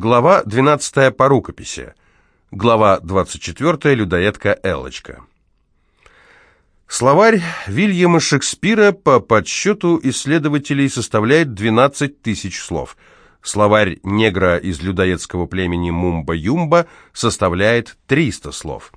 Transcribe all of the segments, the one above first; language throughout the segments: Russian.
Глава 12 по рукописи. Глава 24 «Людоедка Эллочка». Словарь Вильяма Шекспира по подсчету исследователей составляет 12 тысяч слов. Словарь негра из людоедского племени Мумба-Юмба составляет 300 слов.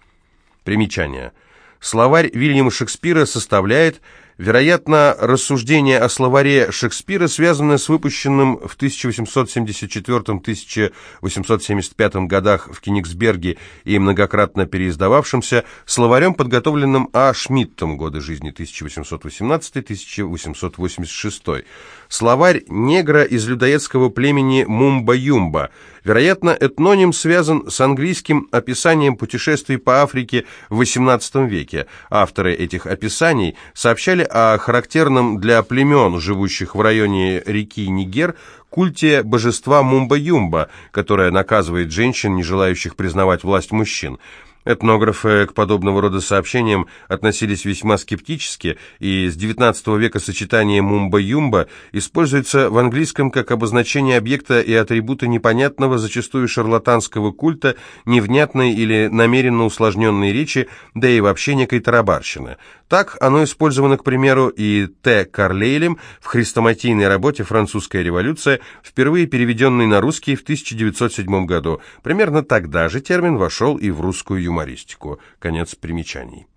Примечание. Словарь Вильяма Шекспира составляет Вероятно, рассуждения о словаре Шекспира связаны с выпущенным в 1874-1875 годах в Кенигсберге и многократно переиздававшимся словарем, подготовленным А. Шмидтом годы жизни 1818-1886. Словарь негра из людоедского племени Мумба-Юмба. Вероятно, этноним связан с английским описанием путешествий по Африке в XVIII веке. Авторы этих описаний сообщали о характерном для племен, живущих в районе реки Нигер, культе божества Мумба-Юмба, которое наказывает женщин, не желающих признавать власть мужчин. Этнографы к подобного рода сообщениям относились весьма скептически, и с XIX века сочетание «мумба-юмба» используется в английском как обозначение объекта и атрибута непонятного, зачастую шарлатанского культа, невнятной или намеренно усложненной речи, да и вообще некой тарабарщины. Так оно использовано, к примеру, и Т. Карлейлем в хрестоматийной работе «Французская революция», впервые переведенной на русский в 1907 году. Примерно тогда же термин вошел и в русскую юмористику. Конец примечаний.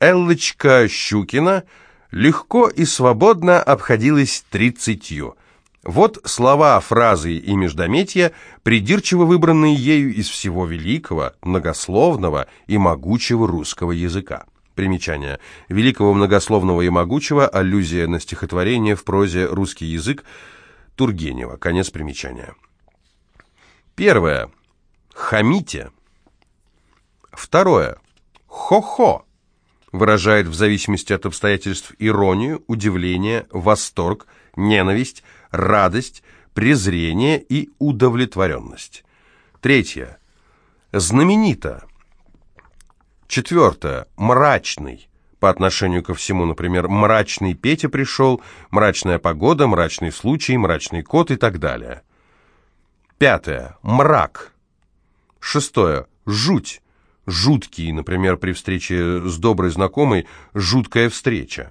Эллочка Щукина легко и свободно обходилась тридцатью. Вот слова, фразы и междометия, придирчиво выбранные ею из всего великого, многословного и могучего русского языка. Примечание. Великого многословного и могучего, аллюзия на стихотворение в прозе «Русский язык» Тургенева. Конец примечания. Первое. Хамите. Второе. Хо-хо. Выражает в зависимости от обстоятельств иронию, удивление, восторг, ненависть, радость, презрение и удовлетворенность. Третье. Знаменито. Четвертое. Мрачный. По отношению ко всему, например, мрачный Петя пришел, мрачная погода, мрачный случай, мрачный кот и так далее. Пятое. Мрак. Шестое. Жуть. Жуткий, например, при встрече с доброй знакомой, жуткая встреча.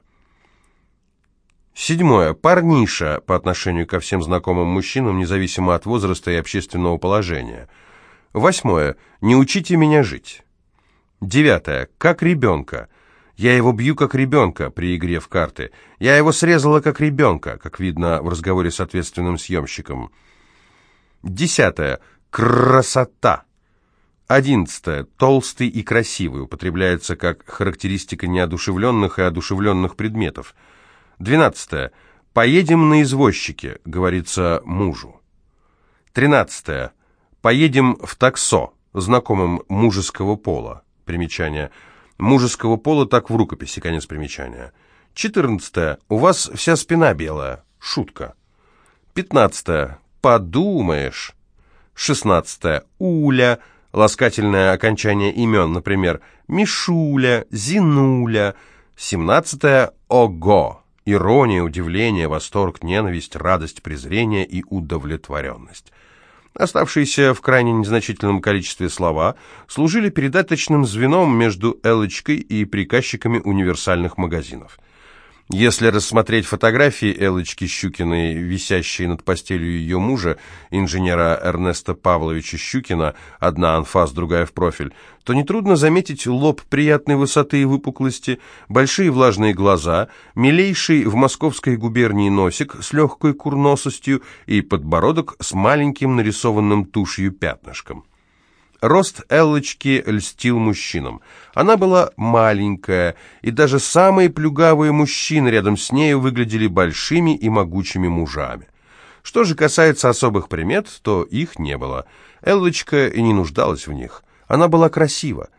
Седьмое. Парниша по отношению ко всем знакомым мужчинам, независимо от возраста и общественного положения. Восьмое. Не учите меня жить. Девятое. Как ребенка. Я его бью как ребенка при игре в карты. Я его срезала как ребенка, как видно в разговоре с ответственным съемщиком. Десятое. Красота. Одиннадцатое. Толстый и красивый. Употребляется как характеристика неодушевленных и одушевленных предметов. Двенадцатое. Поедем на извозчике, говорится мужу. Тринадцатое. Поедем в таксо, знакомым мужеского пола. Примечание. Мужеского пола так в рукописи, конец примечания. 14. У вас вся спина белая. Шутка. 15. Подумаешь. 16. Уля. Ласкательное окончание имен, например, Мишуля, Зинуля. 17. Ого. Ирония, удивление, восторг, ненависть, радость, презрение и удовлетворенность. Оставшиеся в крайне незначительном количестве слова служили передаточным звеном между Элочкой и приказчиками универсальных магазинов – если рассмотреть фотографии Элочки Щукиной, висящие над постелью ее мужа, инженера Эрнеста Павловича Щукина, одна анфас, другая в профиль, то нетрудно заметить лоб приятной высоты и выпуклости, большие влажные глаза, милейший в московской губернии носик с легкой курносостью и подбородок с маленьким нарисованным тушью пятнышком. Рост Эллочки льстил мужчинам. Она была маленькая, и даже самые плюгавые мужчины рядом с нею выглядели большими и могучими мужами. Что же касается особых примет, то их не было. Эллочка и не нуждалась в них. Она была красива.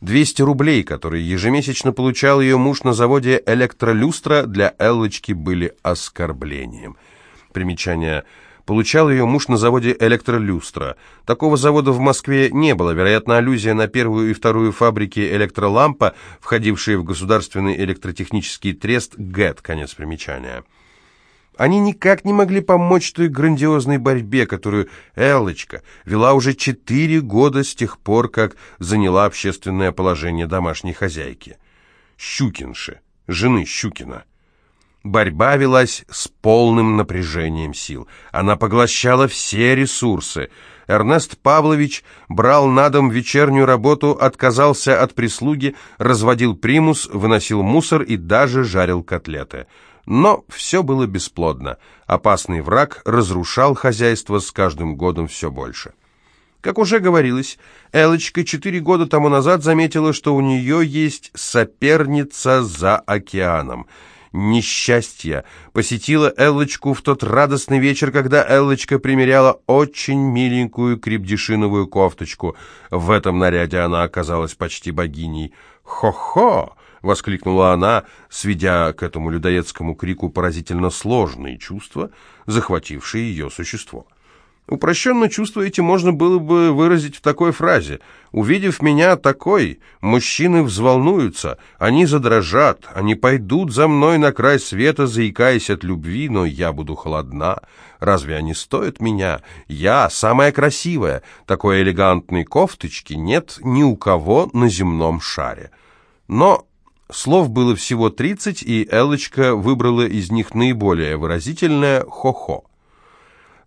200 рублей, которые ежемесячно получал ее муж на заводе «Электролюстра», для Эллочки были оскорблением. Примечание – Получал ее муж на заводе «Электролюстра». Такого завода в Москве не было, вероятно, аллюзия на первую и вторую фабрики «Электролампа», входившие в государственный электротехнический трест ГЭТ, конец примечания. Они никак не могли помочь той грандиозной борьбе, которую Эллочка вела уже четыре года с тех пор, как заняла общественное положение домашней хозяйки. Щукинши, жены Щукина. Борьба велась с полным напряжением сил. Она поглощала все ресурсы. Эрнест Павлович брал на дом вечернюю работу, отказался от прислуги, разводил примус, выносил мусор и даже жарил котлеты. Но все было бесплодно. Опасный враг разрушал хозяйство с каждым годом все больше. Как уже говорилось, Элочка четыре года тому назад заметила, что у нее есть соперница за океаном. Несчастье посетило Эллочку в тот радостный вечер, когда Эллочка примеряла очень миленькую крепдешиновую кофточку. В этом наряде она оказалась почти богиней. «Хо-хо!» — воскликнула она, сведя к этому людоедскому крику поразительно сложные чувства, захватившие ее существо. Упрощенно чувство эти можно было бы выразить в такой фразе. «Увидев меня такой, мужчины взволнуются, они задрожат, они пойдут за мной на край света, заикаясь от любви, но я буду холодна. Разве они стоят меня? Я самая красивая. Такой элегантной кофточки нет ни у кого на земном шаре». Но Слов было всего тридцать, и Элочка выбрала из них наиболее выразительное «хо-хо».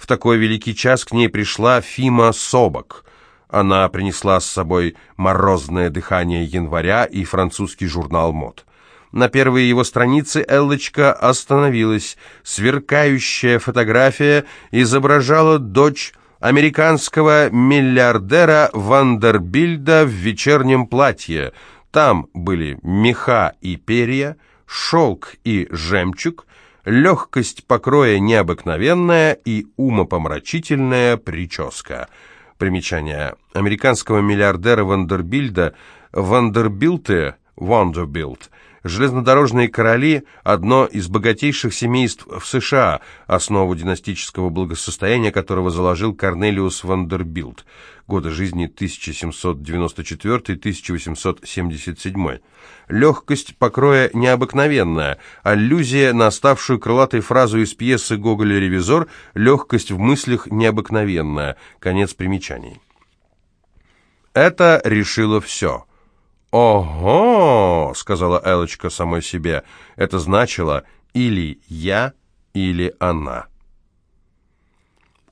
В такой великий час к ней пришла Фима Собок. Она принесла с собой «Морозное дыхание января» и французский журнал «Мод». На первой его странице Эллочка остановилась. Сверкающая фотография изображала дочь американского миллиардера Вандербильда в вечернем платье – там были меха и перья, шелк и жемчуг, легкость покроя необыкновенная и умопомрачительная прическа. Примечание американского миллиардера Вандербильда Вандербилте Вандербилд Железнодорожные короли – одно из богатейших семейств в США, основу династического благосостояния которого заложил Корнелиус Вандербилд – годы жизни 1794-1877. Легкость покроя необыкновенная, аллюзия на ставшую крылатой фразу из пьесы Гоголя «Ревизор» «Легкость в мыслях необыкновенная». Конец примечаний. Это решило все. «Ого!» — сказала Элочка самой себе. Это значило «или я, или она».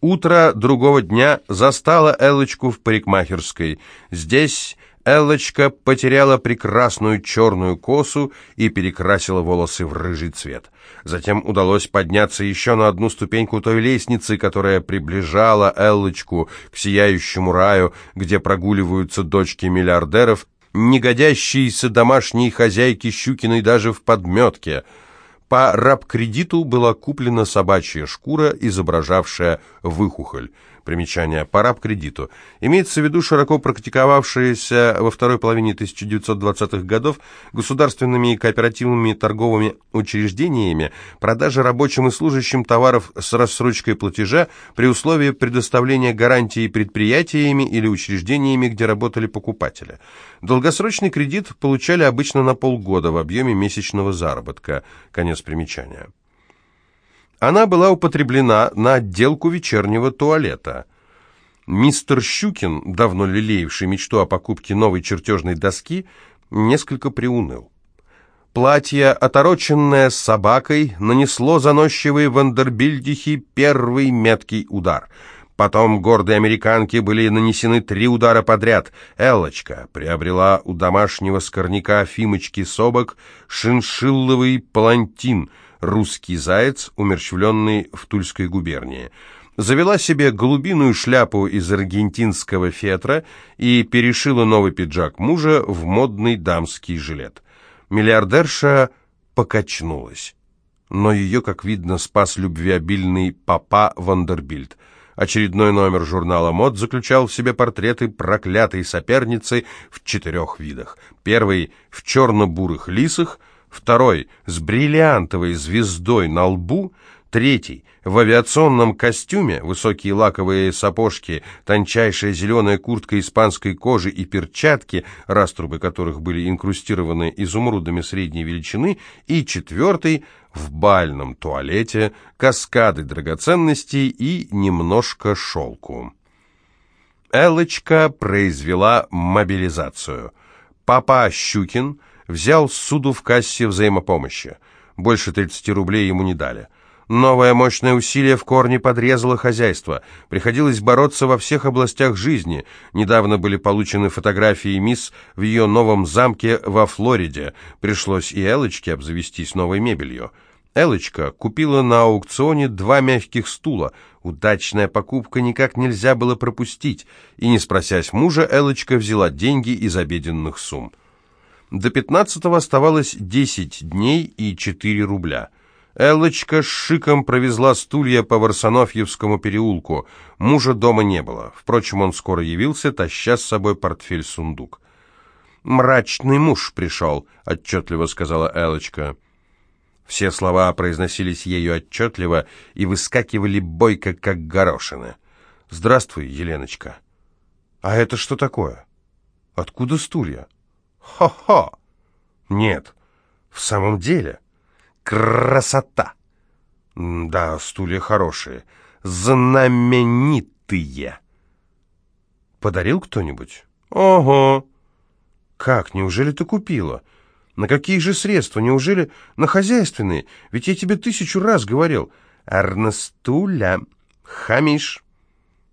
Утро другого дня застало Эллочку в парикмахерской. Здесь Эллочка потеряла прекрасную черную косу и перекрасила волосы в рыжий цвет. Затем удалось подняться еще на одну ступеньку той лестницы, которая приближала Эллочку к сияющему раю, где прогуливаются дочки миллиардеров, не годящиеся домашней хозяйки Щукиной даже в подметке — по рабкредиту была куплена собачья шкура, изображавшая выхухоль. Примечание по рабкредиту. Имеется в виду широко практиковавшиеся во второй половине 1920-х годов государственными и кооперативными торговыми учреждениями продажа рабочим и служащим товаров с рассрочкой платежа при условии предоставления гарантии предприятиями или учреждениями, где работали покупатели. Долгосрочный кредит получали обычно на полгода в объеме месячного заработка. Конец примечания. Она была употреблена на отделку вечернего туалета. Мистер Щукин, давно лелеявший мечту о покупке новой чертежной доски, несколько приуныл. Платье, отороченное собакой, нанесло заносчивой Вандербильдихи первый меткий удар. Потом гордой американке были нанесены три удара подряд. Эллочка приобрела у домашнего скорняка Фимочки Собок шиншилловый палантин — русский заяц, умерщвленный в Тульской губернии. Завела себе голубиную шляпу из аргентинского фетра и перешила новый пиджак мужа в модный дамский жилет. Миллиардерша покачнулась. Но ее, как видно, спас любвеобильный папа Вандербильд. Очередной номер журнала «Мод» заключал в себе портреты проклятой соперницы в четырех видах. Первый — в черно-бурых лисах — второй с бриллиантовой звездой на лбу, Третий. В авиационном костюме, высокие лаковые сапожки, тончайшая зеленая куртка испанской кожи и перчатки, раструбы которых были инкрустированы изумрудами средней величины. И четвертый. В бальном туалете, каскады драгоценностей и немножко шелку. Элочка произвела мобилизацию. Папа Щукин взял суду в кассе взаимопомощи. Больше 30 рублей ему не дали. Новое мощное усилие в корне подрезало хозяйство. Приходилось бороться во всех областях жизни. Недавно были получены фотографии мисс в ее новом замке во Флориде. Пришлось и Элочке обзавестись новой мебелью. Элочка купила на аукционе два мягких стула. Удачная покупка никак нельзя было пропустить. И не спросясь мужа, Элочка взяла деньги из обеденных сумм. До пятнадцатого оставалось десять дней и четыре рубля. Эллочка с шиком провезла стулья по Варсонофьевскому переулку. Мужа дома не было. Впрочем, он скоро явился, таща с собой портфель-сундук. «Мрачный муж пришел», — отчетливо сказала Эллочка. Все слова произносились ею отчетливо и выскакивали бойко, как горошины. «Здравствуй, Еленочка». «А это что такое? Откуда стулья?» «Хо-хо!» «Нет, в самом деле...» Красота! Да, стулья хорошие. Знаменитые. Подарил кто-нибудь? Ого! Как, неужели ты купила? На какие же средства? Неужели на хозяйственные? Ведь я тебе тысячу раз говорил. Арнестуля, хамиш.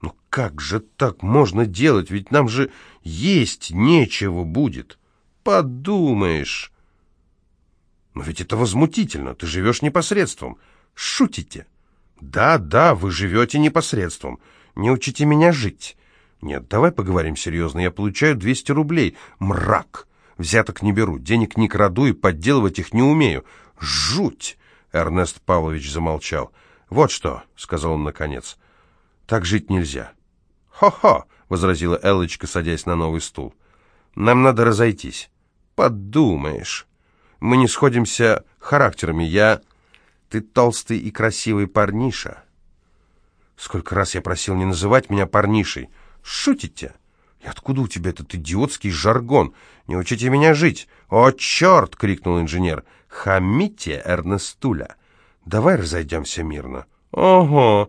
Ну как же так можно делать? Ведь нам же есть нечего будет. Подумаешь... Но ведь это возмутительно, ты живешь непосредством. Шутите? Да, да, вы живете непосредством. Не учите меня жить. Нет, давай поговорим серьезно. Я получаю 200 рублей. Мрак. Взяток не беру, денег не краду и подделывать их не умею. Жуть! Эрнест Павлович замолчал. «Вот что», — сказал он наконец, — «так жить нельзя». «Хо-хо», — возразила Эллочка, садясь на новый стул. «Нам надо разойтись». «Подумаешь». Мы не сходимся характерами. Я... Ты толстый и красивый парниша. Сколько раз я просил не называть меня парнишей. Шутите? И откуда у тебя этот идиотский жаргон? Не учите меня жить. О, черт! — крикнул инженер. Хамите, Эрнестуля. Давай разойдемся мирно. Ого!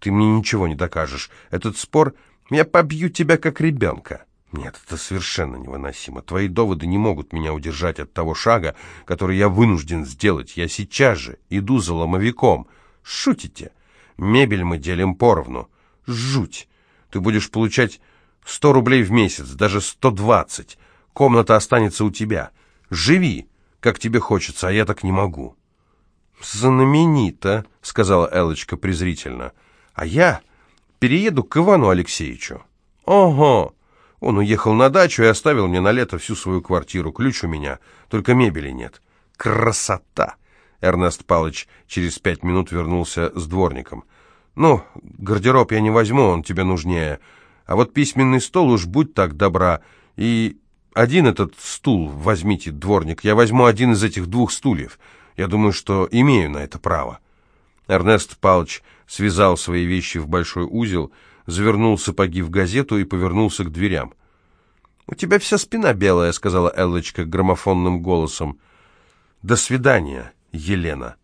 Ты мне ничего не докажешь. Этот спор... Я побью тебя, как ребенка. Нет, это совершенно невыносимо. Твои доводы не могут меня удержать от того шага, который я вынужден сделать. Я сейчас же иду за ломовиком. Шутите? Мебель мы делим поровну. Жуть. Ты будешь получать сто рублей в месяц, даже сто двадцать. Комната останется у тебя. Живи, как тебе хочется, а я так не могу. Знаменито, сказала Элочка презрительно. А я перееду к Ивану Алексеевичу. Ого! Он уехал на дачу и оставил мне на лето всю свою квартиру. Ключ у меня, только мебели нет. Красота! Эрнест Палыч через пять минут вернулся с дворником. «Ну, гардероб я не возьму, он тебе нужнее. А вот письменный стол уж будь так добра. И один этот стул возьмите, дворник. Я возьму один из этих двух стульев. Я думаю, что имею на это право». Эрнест Палыч связал свои вещи в большой узел, завернул сапоги в газету и повернулся к дверям. «У тебя вся спина белая», — сказала Эллочка граммофонным голосом. «До свидания, Елена».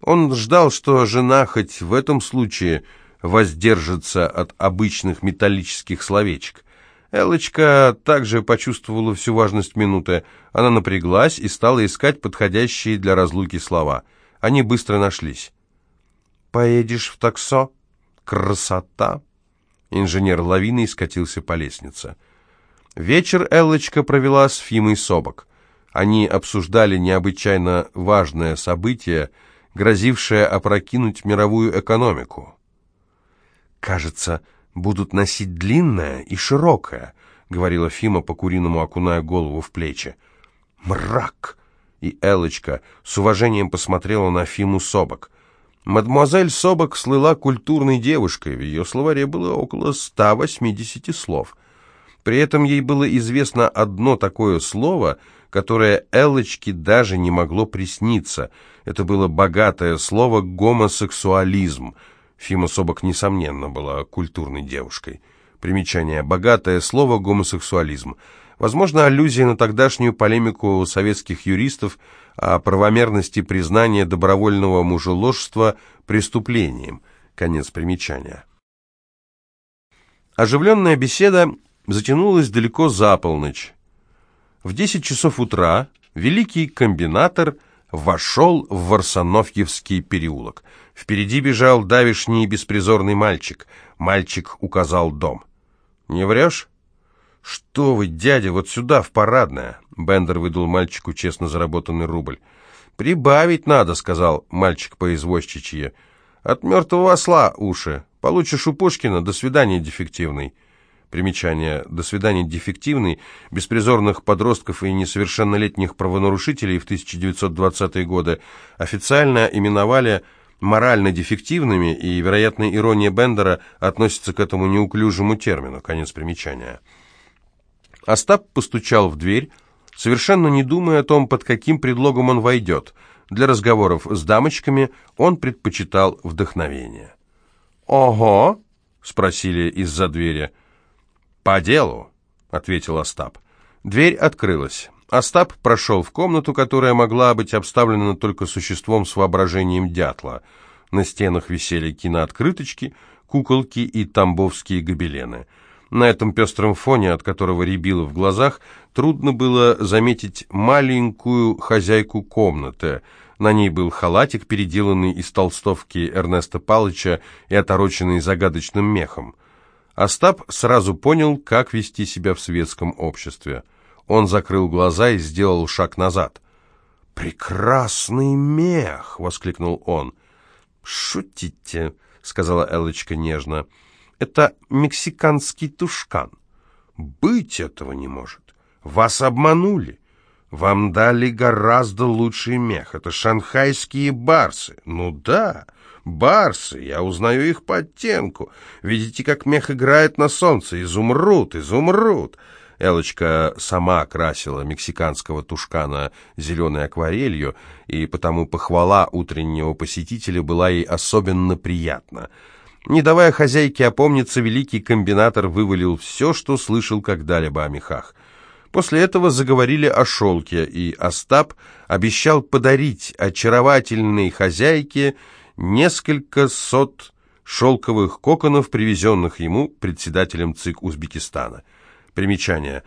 Он ждал, что жена хоть в этом случае воздержится от обычных металлических словечек. Эллочка также почувствовала всю важность минуты. Она напряглась и стала искать подходящие для разлуки слова. Они быстро нашлись. «Поедешь в таксо? Красота!» Инженер лавиной скатился по лестнице. Вечер Эллочка провела с Фимой Собок. Они обсуждали необычайно важное событие, грозившее опрокинуть мировую экономику. «Кажется, будут носить длинное и широкое», — говорила Фима, по-куриному окуная голову в плечи. «Мрак!» И Эллочка с уважением посмотрела на Фиму Собок. Мадемуазель Собок слыла культурной девушкой, в ее словаре было около 180 слов. При этом ей было известно одно такое слово, которое Эллочке даже не могло присниться. Это было богатое слово «гомосексуализм». Фима Собок, несомненно, была культурной девушкой. Примечание. Богатое слово «гомосексуализм». Возможно, аллюзия на тогдашнюю полемику советских юристов о правомерности признания добровольного мужеложства преступлением. Конец примечания. Оживленная беседа затянулась далеко за полночь. В 10 часов утра великий комбинатор вошел в Варсонофьевский переулок. Впереди бежал давишний беспризорный мальчик. Мальчик указал дом. «Не врешь?» «Что вы, дядя, вот сюда, в парадное!» Бендер выдал мальчику честно заработанный рубль. «Прибавить надо», — сказал мальчик по извозчичье. «От мертвого осла уши. Получишь у Пушкина. До свидания, дефективный». Примечание. До свидания, дефективный. Беспризорных подростков и несовершеннолетних правонарушителей в 1920-е годы официально именовали морально дефективными, и, вероятно, ирония Бендера относится к этому неуклюжему термину. Конец примечания. Остап постучал в дверь, совершенно не думая о том, под каким предлогом он войдет. Для разговоров с дамочками он предпочитал вдохновение. «Ого!» — спросили из-за двери. «По делу», — ответил Остап. Дверь открылась. Остап прошел в комнату, которая могла быть обставлена только существом с воображением дятла. На стенах висели кинооткрыточки, куколки и тамбовские гобелены. На этом пестром фоне, от которого рябило в глазах, трудно было заметить маленькую хозяйку комнаты. На ней был халатик, переделанный из толстовки Эрнеста Палыча и отороченный загадочным мехом. Остап сразу понял, как вести себя в светском обществе. Он закрыл глаза и сделал шаг назад. «Прекрасный мех!» — воскликнул он. «Шутите!» — сказала Элочка нежно. Это мексиканский тушкан. Быть этого не может. Вас обманули. Вам дали гораздо лучший мех. Это шанхайские барсы. Ну да, барсы. Я узнаю их по оттенку. Видите, как мех играет на солнце? Изумруд, изумруд. Элочка сама красила мексиканского тушкана зеленой акварелью, и потому похвала утреннего посетителя была ей особенно приятна. Не давая хозяйке опомниться, великий комбинатор вывалил все, что слышал когда-либо о мехах. После этого заговорили о шелке, и Остап обещал подарить очаровательной хозяйке несколько сот шелковых коконов, привезенных ему председателем ЦИК Узбекистана. Примечание.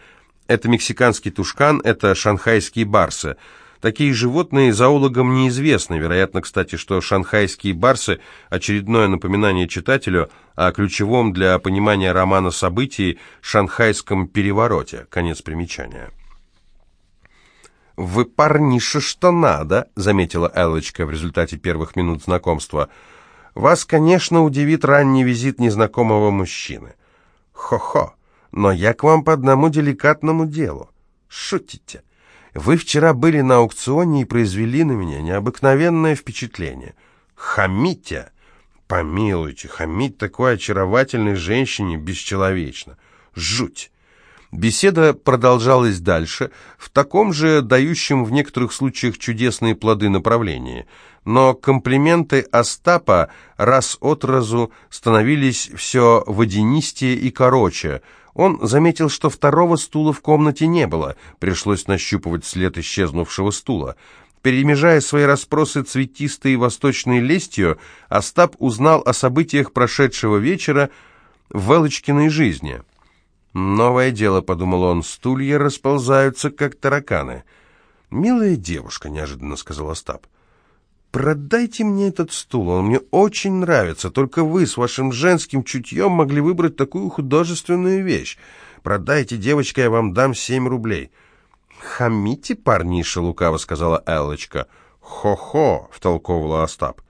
Это мексиканский тушкан, это шанхайские барсы – Такие животные зоологам неизвестны. Вероятно, кстати, что шанхайские барсы – очередное напоминание читателю о ключевом для понимания романа событий шанхайском перевороте. Конец примечания. «Вы парниша что надо», — заметила Эллочка в результате первых минут знакомства. «Вас, конечно, удивит ранний визит незнакомого мужчины. Хо-хо, но я к вам по одному деликатному делу. Шутите. Вы вчера были на аукционе и произвели на меня необыкновенное впечатление. Хамите! Помилуйте, хамить такой очаровательной женщине бесчеловечно. Жуть! Беседа продолжалась дальше, в таком же дающем в некоторых случаях чудесные плоды направлении. Но комплименты Остапа раз от разу становились все водянистее и короче – он заметил, что второго стула в комнате не было, пришлось нащупывать след исчезнувшего стула. Перемежая свои расспросы цветистой восточной лестью, Остап узнал о событиях прошедшего вечера в Элочкиной жизни. «Новое дело», — подумал он, — «стулья расползаются, как тараканы». «Милая девушка», — неожиданно сказал Остап, — «Продайте мне этот стул, он мне очень нравится. Только вы с вашим женским чутьем могли выбрать такую художественную вещь. Продайте, девочка, я вам дам семь рублей». «Хамите, парниша», — лукаво сказала Эллочка. «Хо-хо», — втолковывала Остап.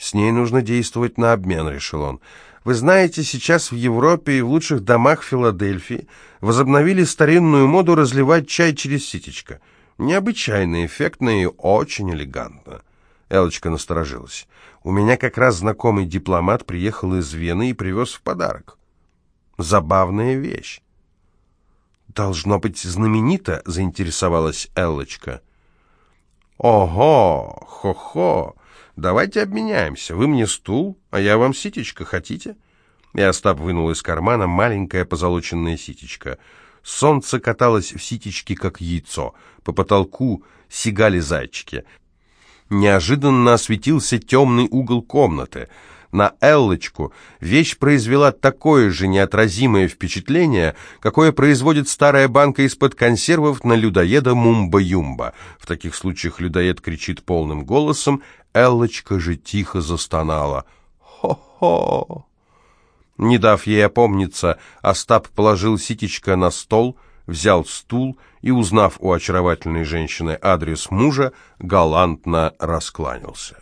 «С ней нужно действовать на обмен», — решил он. «Вы знаете, сейчас в Европе и в лучших домах Филадельфии возобновили старинную моду разливать чай через ситечко. Необычайно эффектно и очень элегантно». Элочка насторожилась. «У меня как раз знакомый дипломат приехал из Вены и привез в подарок. Забавная вещь». «Должно быть знаменито», — заинтересовалась Эллочка. «Ого! Хо-хо! Давайте обменяемся. Вы мне стул, а я вам ситечко хотите?» И Остап вынул из кармана маленькое позолоченное ситечко. Солнце каталось в ситечке, как яйцо. По потолку сигали зайчики. Неожиданно осветился темный угол комнаты. На Эллочку вещь произвела такое же неотразимое впечатление, какое производит старая банка из-под консервов на людоеда Мумба-Юмба. В таких случаях людоед кричит полным голосом, Эллочка же тихо застонала. «Хо-хо!» Не дав ей опомниться, Остап положил ситечко на стол, взял стул и, узнав у очаровательной женщины адрес мужа, галантно раскланялся.